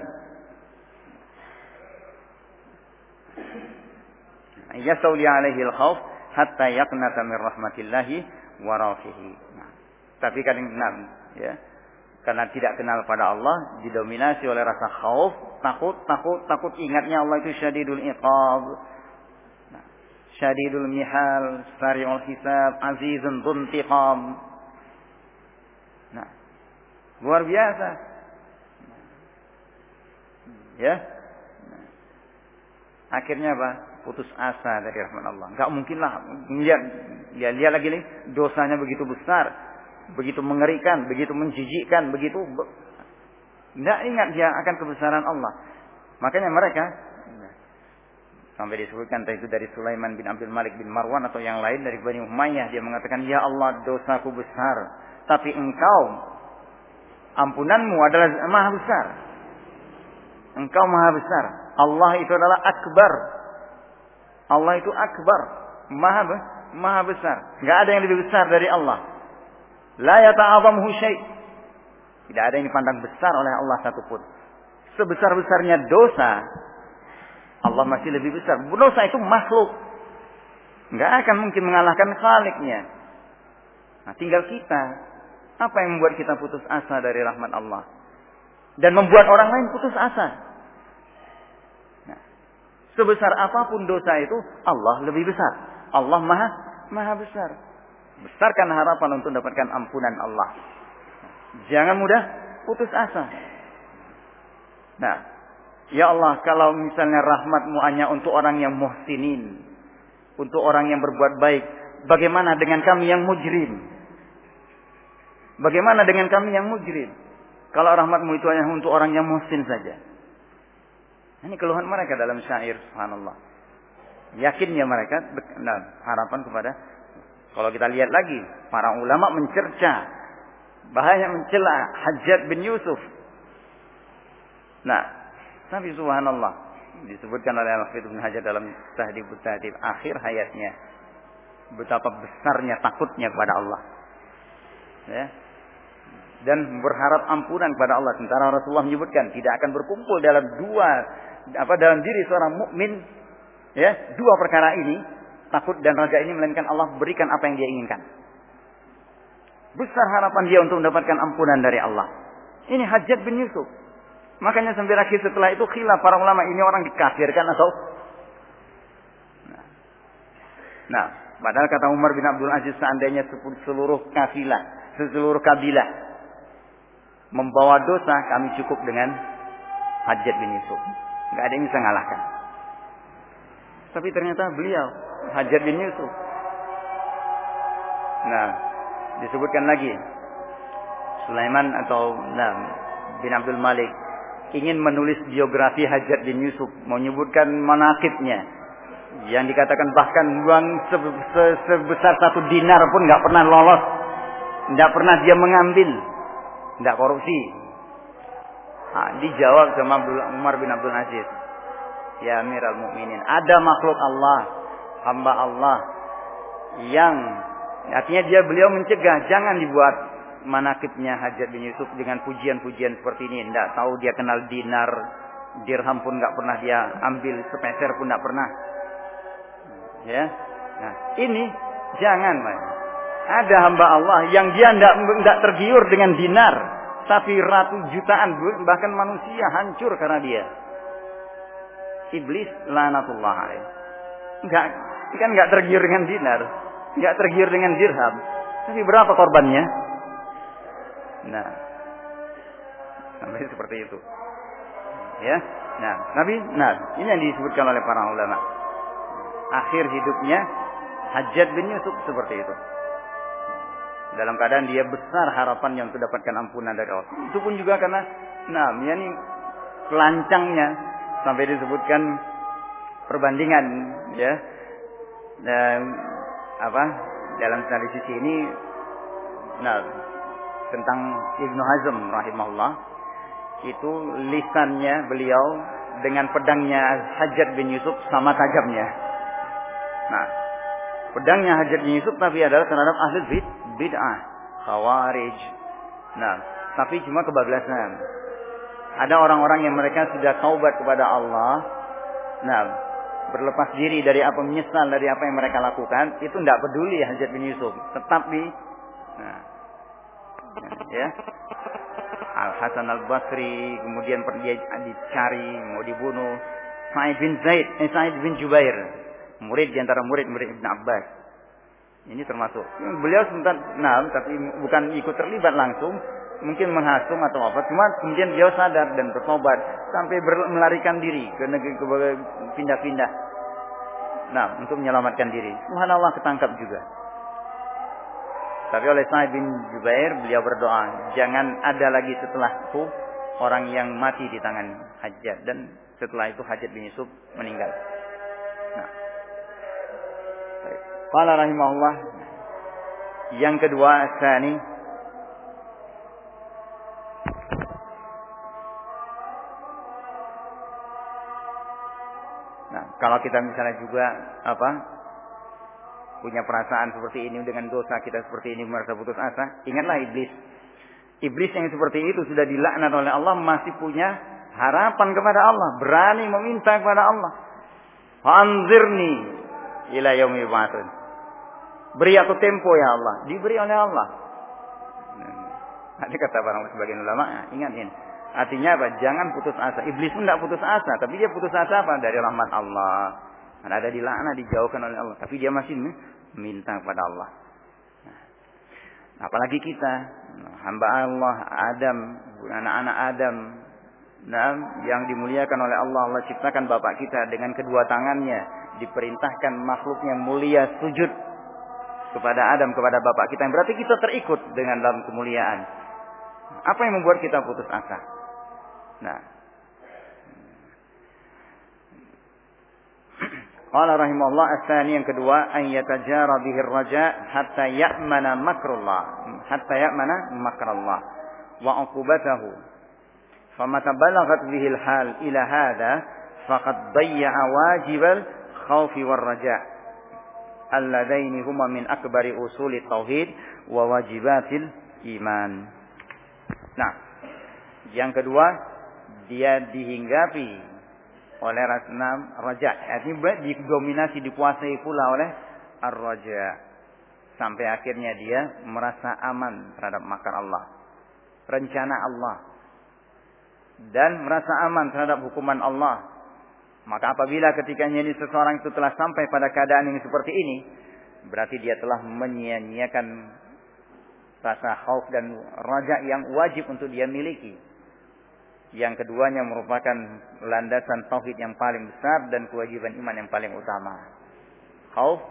Yasauli alaihi al-khawf hatta yaqnata min rahmatillahi wa rafihi. Nah, tapi kadang ya. Karena tidak kenal pada Allah, didominasi oleh rasa khauf, takut, takut, takut ingatnya Allah itu syadidul iqab. Nah, syadidul mihal, sari'ul hisab, azizun dhuntiqam Luar biasa. Ya. Akhirnya apa? Putus asa dari rahmat Allah. Enggak mungkinlah lihat ya lihat lagi nih dosanya begitu besar, begitu mengerikan, begitu menjijikkan, begitu tidak ingat dia akan kebesaran Allah. Makanya mereka sampai disebutkan itu dari Sulaiman bin Abdul Malik bin Marwan atau yang lain dari Bani Umayyah dia mengatakan ya Allah dosaku besar tapi engkau ampunanmu adalah maha besar engkau maha besar Allah itu adalah akbar Allah itu akbar maha maha besar nggak ada yang lebih besar dari Allah la yata'azamhu syai tidak ada yang dipandang besar oleh Allah satupun sebesar-besarnya dosa Allah masih lebih besar. Dosa itu makhluk. Nggak akan mungkin mengalahkan khaliknya. Nah, tinggal kita. Apa yang membuat kita putus asa dari rahmat Allah? Dan membuat orang lain putus asa. Sebesar apa pun dosa itu, Allah lebih besar. Allah maha, maha besar. Besarkan harapan untuk mendapatkan ampunan Allah. Jangan mudah putus asa. Nah, Ya Allah, kalau misalnya rahmatmu hanya untuk orang yang muhsinin. Untuk orang yang berbuat baik. Bagaimana dengan kami yang mujrim? Bagaimana dengan kami yang mujrim? Kalau rahmatmu itu hanya untuk orang yang muhsin saja. Ini keluhan mereka dalam syair, subhanallah. Yakinnya mereka, nah, harapan kepada, kalau kita lihat lagi, para ulama mencerca, bahaya mencela Hajjat bin Yusuf. Nah, tapi subhanallah disebutkan oleh Al-Hafidz Ibnu Hajar dalam Tahdhibut Tahdhib akhir hayatnya betapa besarnya takutnya kepada Allah. Ya. Dan berharap ampunan kepada Allah. Sementara Rasulullah menyebutkan tidak akan berkumpul dalam dua apa dalam diri seorang mukmin ya, dua perkara ini, takut dan raja ini melainkan Allah berikan apa yang dia inginkan. Besar harapan dia untuk mendapatkan ampunan dari Allah. Ini Hajat bin Yusuf. Makanya sampai akhir setelah itu khilaf para ulama ini orang dikafirkan atau nah. nah, padahal kata Umar bin Abdul Aziz seandainya seluruh kafilah, seluruh kabilah membawa dosa, kami cukup dengan Hajat bin Yusuf. Enggak ada yang bisa ngalahkan. Tapi ternyata beliau Hajat bin Yusuf. Nah, disebutkan lagi Sulaiman atau nah, bin Abdul Malik ingin menulis biografi Hajat bin Yusuf, menyebutkan manakibnya. Yang dikatakan bahkan uang sebesar satu dinar pun nggak pernah lolos, nggak pernah dia mengambil, nggak korupsi. Nah, dijawab sama Umar bin Abdul Aziz, ya Amiral Mukminin, ada makhluk Allah, hamba Allah yang artinya dia beliau mencegah jangan dibuat manakibnya Hajat bin Yusuf dengan pujian-pujian seperti ini. Tidak tahu dia kenal dinar, dirham pun nggak pernah dia ambil, sepeser pun nggak pernah. Ya, nah ini jangan, man. Ada hamba Allah yang dia tidak tidak tergiur dengan dinar, tapi ratu jutaan bahkan manusia hancur karena dia. Iblis lanatullah alaih. Enggak, kan enggak tergiur dengan dinar, enggak tergiur dengan dirham. Tapi berapa korbannya? Nah, sampai seperti itu. Ya, nah, Nabi, nah, ini yang disebutkan oleh para ulama. Akhir hidupnya Hajjat bin Yusuf seperti itu. Dalam keadaan dia besar harapan yang untuk dapatkan ampunan dari Allah. Itu pun juga karena, nah, ini pelancangnya sampai disebutkan perbandingan, ya, dan apa dalam sisi ini, nah tentang Ibnu Hazm rahimahullah itu lisannya beliau dengan pedangnya Hajat bin Yusuf sama tajamnya. Nah, pedangnya Hajat bin Yusuf tapi adalah terhadap ahli bid bid'ah, khawarij. Nah, tapi cuma kebablasan. Ada orang-orang yang mereka sudah taubat kepada Allah. Nah, berlepas diri dari apa menyesal dari apa yang mereka lakukan, itu tidak peduli Hajat bin Yusuf, tetap di nah, ya Al Hasan Al Basri kemudian pergi dicari mau dibunuh Sa'id bin Zaid eh, Sa'id bin Jubair murid di antara murid-murid Ibn Abbas ini termasuk beliau sebentar nah tapi bukan ikut terlibat langsung mungkin menghasung atau apa, cuma kemudian dia sadar dan bertobat sampai melarikan diri ke negeri ke pindah-pindah. Nah, untuk menyelamatkan diri. Subhanallah ketangkap juga. Tapi oleh Sa'id bin Jubair beliau berdoa, jangan ada lagi setelahku orang yang mati di tangan Hajat dan setelah itu Hajat bin Yusuf meninggal. Qala rahimahullah yang kedua Sani Nah, kalau kita misalnya juga apa punya perasaan seperti ini dengan dosa kita seperti ini merasa putus asa, ingatlah iblis. Iblis yang seperti itu sudah dilaknat oleh Allah masih punya harapan kepada Allah, berani meminta kepada Allah. Anzirni ila yaumi yub'atsun. Beri aku tempo ya Allah, diberi oleh Allah. Ada kata para sebagian ulama, ingat ini. Artinya apa? Jangan putus asa. Iblis pun tidak putus asa, tapi dia putus asa apa? Dari rahmat Allah. Dan ada dilaknat, dijauhkan oleh Allah. Tapi dia masih minta kepada Allah. Apalagi kita, hamba Allah, Adam, anak-anak Adam, nah, yang dimuliakan oleh Allah. Allah ciptakan bapak kita dengan kedua tangannya. Diperintahkan makhluknya mulia sujud kepada Adam, kepada bapak kita. Berarti kita terikut dengan dalam kemuliaan. Apa yang membuat kita putus asa? Nah. Qala rahimahullah asani yang kedua an yatajara bihi raja hatta ya'mana makrullah hatta ya'mana makrullah wa uqubatahu famata balaghat bihi al-hal ila hadha faqad dayya'a wajibal khawfi war raja alladaini huma min akbari usuli tauhid wa wajibatil iman nah yang kedua dia dihinggapi oleh rasnam raja. Artinya didominasi, dikuasai pula oleh ar-raja. Sampai akhirnya dia merasa aman terhadap makar Allah. Rencana Allah. Dan merasa aman terhadap hukuman Allah. Maka apabila ketika ini seseorang itu telah sampai pada keadaan yang seperti ini. Berarti dia telah menyia-nyiakan rasa khauf dan raja yang wajib untuk dia miliki yang keduanya merupakan landasan tauhid yang paling besar dan kewajiban iman yang paling utama. Khauf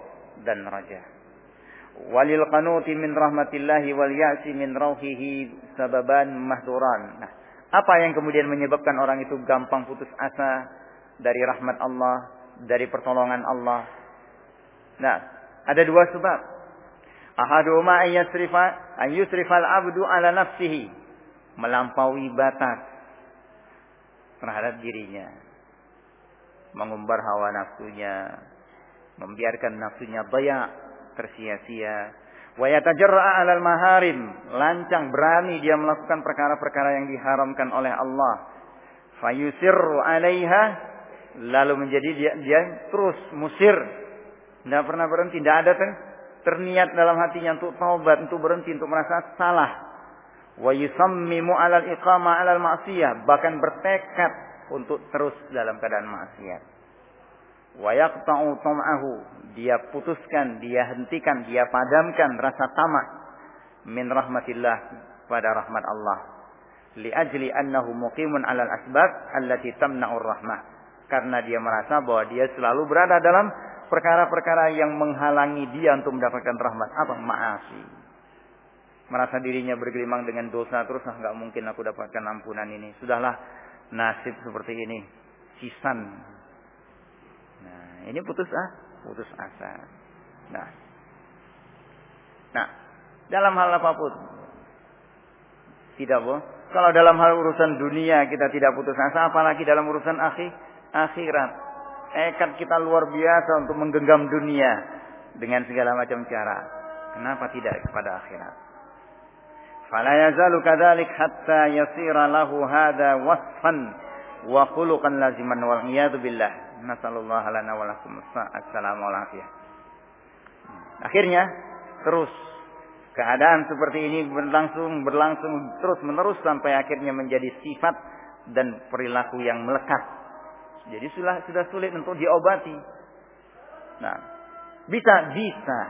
dan raja. Walil qanuti min rahmatillahi wal ya'si min rauhihi sababan mahduran. Nah, apa yang kemudian menyebabkan orang itu gampang putus asa dari rahmat Allah, dari pertolongan Allah? Nah, ada dua sebab. Ahaduhuma an yusrifa an yusrifa al-'abdu ala nafsihi, melampaui batas terhadap dirinya. Mengumbar hawa nafsunya, membiarkan nafsunya banyak tersia-sia. Wa yatajarra'a 'alal maharim, lancang berani dia melakukan perkara-perkara yang diharamkan oleh Allah. Fayusirru 'alaiha lalu menjadi dia, dia terus musir. Tidak pernah berhenti, tidak ada terniat dalam hatinya untuk taubat, untuk berhenti, untuk merasa salah. Wa yusammimu 'alal iqama 'alal ma'siyah. Bahkan bertekad untuk terus dalam keadaan maksiat wa yaqta'u tam'ahu. Dia putuskan dia hentikan dia padamkan rasa tamak min rahmatillah pada rahmat Allah. Li ajli annahu muqimun 'alal asbab allati tamna'ur rahmah karena dia merasa bahwa dia selalu berada dalam perkara-perkara yang menghalangi dia untuk mendapatkan rahmat. Apa? Maasi. Merasa dirinya bergelimang dengan dosa terus ah nggak mungkin aku dapatkan ampunan ini. Sudahlah nasib seperti ini. Sisan. Nah ini putus ah putus asa. Nah. Nah dalam hal apa pun tidak boh. Kalau dalam hal urusan dunia kita tidak putus asa apalagi dalam urusan akhir akhirat. Ekat kita luar biasa untuk menggenggam dunia dengan segala macam cara. Kenapa tidak kepada akhirat? Fala yazalu kadzalik hatta yasira lahu hadza wasfan wa khuluqan laziman wal iyadu billah. Nasallallahu lana wa lakum assalamu alaikum. Akhirnya terus keadaan seperti ini berlangsung berlangsung terus menerus sampai akhirnya menjadi sifat dan perilaku yang melekat jadi sudah sudah sulit untuk diobati nah bisa bisa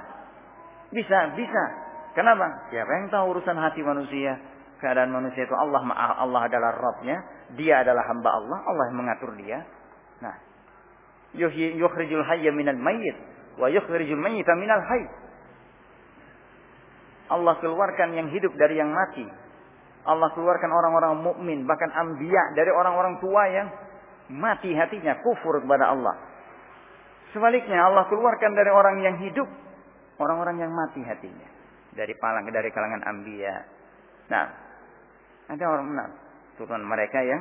bisa bisa Kenapa? Siapa yang tahu urusan hati manusia? keadaan manusia itu Allah Allah adalah Rabbnya, dia adalah hamba Allah, Allah yang mengatur dia. Nah, yukhrijul hayya minal mayyit wa yukhrijul mayyita minal hayy. Allah keluarkan yang hidup dari yang mati. Allah keluarkan orang-orang mukmin, bahkan anbiya dari orang-orang tua yang mati hatinya, kufur kepada Allah. Sebaliknya Allah keluarkan dari orang yang hidup, orang-orang yang mati hatinya. Dari palang dari kalangan anbiya. Nah, ada orang benar turun mereka yang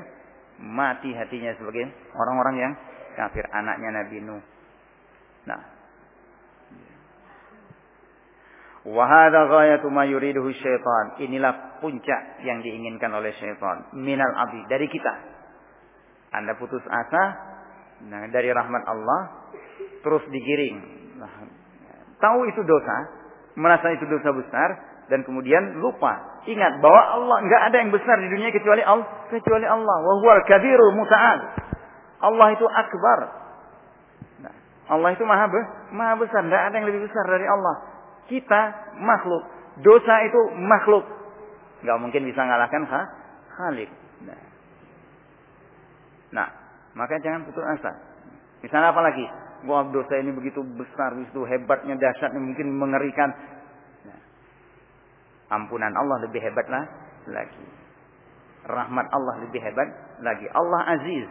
mati hatinya sebagai orang-orang yang kafir anaknya Nabi Nuh. Nah, Wahada ghayatu ma yuriduhu syaitan. Inilah puncak yang diinginkan oleh syaitan. Minal abdi. Dari kita. Anda putus asa. Nah, dari rahmat Allah. Terus digiring. Nah, tahu itu dosa. Merasa itu dosa besar. Dan kemudian lupa. Ingat bahwa Allah nggak ada yang besar di dunia kecuali Allah. Kecuali Allah. Wahuwal kabirul. Allah itu akbar. Nah, Allah itu maha, maha besar. Tidak ada yang lebih besar dari Allah. Kita makhluk. Dosa itu makhluk. Gak mungkin bisa ngalahkan ha? Khalik. Nah. Nah, maka jangan putus asa. Misalnya apa lagi? Wah dosa ini begitu besar, begitu hebatnya, dahsyatnya, mungkin mengerikan. Nah, ampunan Allah lebih hebat lah lagi. Rahmat Allah lebih hebat lagi. Allah aziz.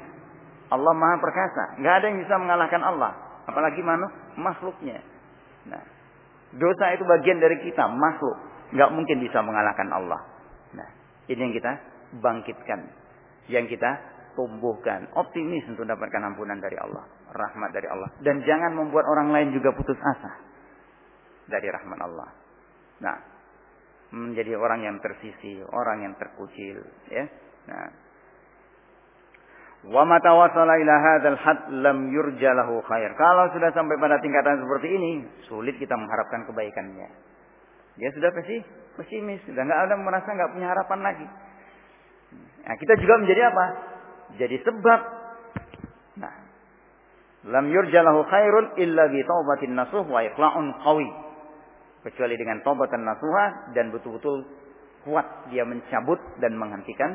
Allah maha perkasa. Gak ada yang bisa mengalahkan Allah. Apalagi mana makhluknya. Nah, Dosa itu bagian dari kita, makhluk. Nggak mungkin bisa mengalahkan Allah. Nah, ini yang kita bangkitkan. Yang kita tumbuhkan. Optimis untuk mendapatkan ampunan dari Allah. Rahmat dari Allah. Dan jangan membuat orang lain juga putus asa. Dari rahmat Allah. Nah, menjadi orang yang tersisi, orang yang terkucil. Ya. Nah, Wa mata wasala ila hadzal had lam yurja lahu khair. Kalau sudah sampai pada tingkatan seperti ini, sulit kita mengharapkan kebaikannya. Dia sudah pasti pesimis, sudah nggak ada merasa nggak punya harapan lagi. Nah, kita juga menjadi apa? Jadi sebab. Nah, lam yurja lahu khairun illa bi taubatin nasuh wa iqla'un qawi. Kecuali dengan taubat dan nasuha dan betul-betul kuat dia mencabut dan menghentikan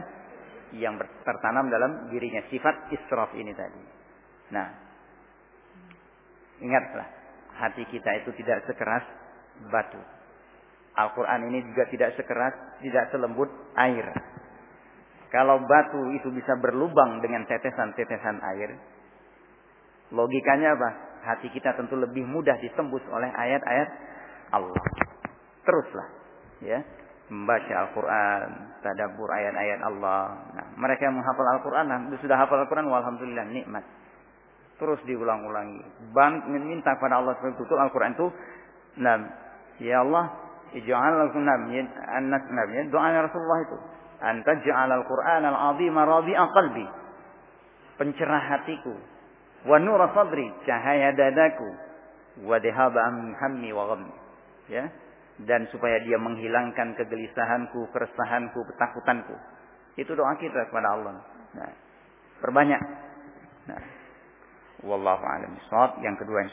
yang tertanam dalam dirinya sifat israf ini tadi. Nah, ingatlah hati kita itu tidak sekeras batu. Al-Quran ini juga tidak sekeras, tidak selembut air. Kalau batu itu bisa berlubang dengan tetesan-tetesan air, logikanya apa? Hati kita tentu lebih mudah ditembus oleh ayat-ayat Allah. Teruslah, ya membaca Al-Quran, tadabur ayat-ayat Allah. Nah, mereka yang menghafal Al-Quran, nah, sudah hafal Al-Quran, walhamdulillah nikmat. Terus diulang-ulangi. Bang minta kepada Allah supaya betul Al-Quran itu, nah, ya Allah, ij'al Al-Quran, ya, anas, nah, ya, doa Rasulullah itu. Anta ja'al Al-Quran al-azim rabi'a qalbi. Pencerah hatiku. Wa nura sadri, cahaya dadaku. Wa dihaba hammi wa ghammi. Ya, dan supaya dia menghilangkan kegelisahanku, keresahanku, ketakutanku. Itu doa kita kepada Allah. Nah, perbanyak. Nah, wallahu a'lam Yang kedua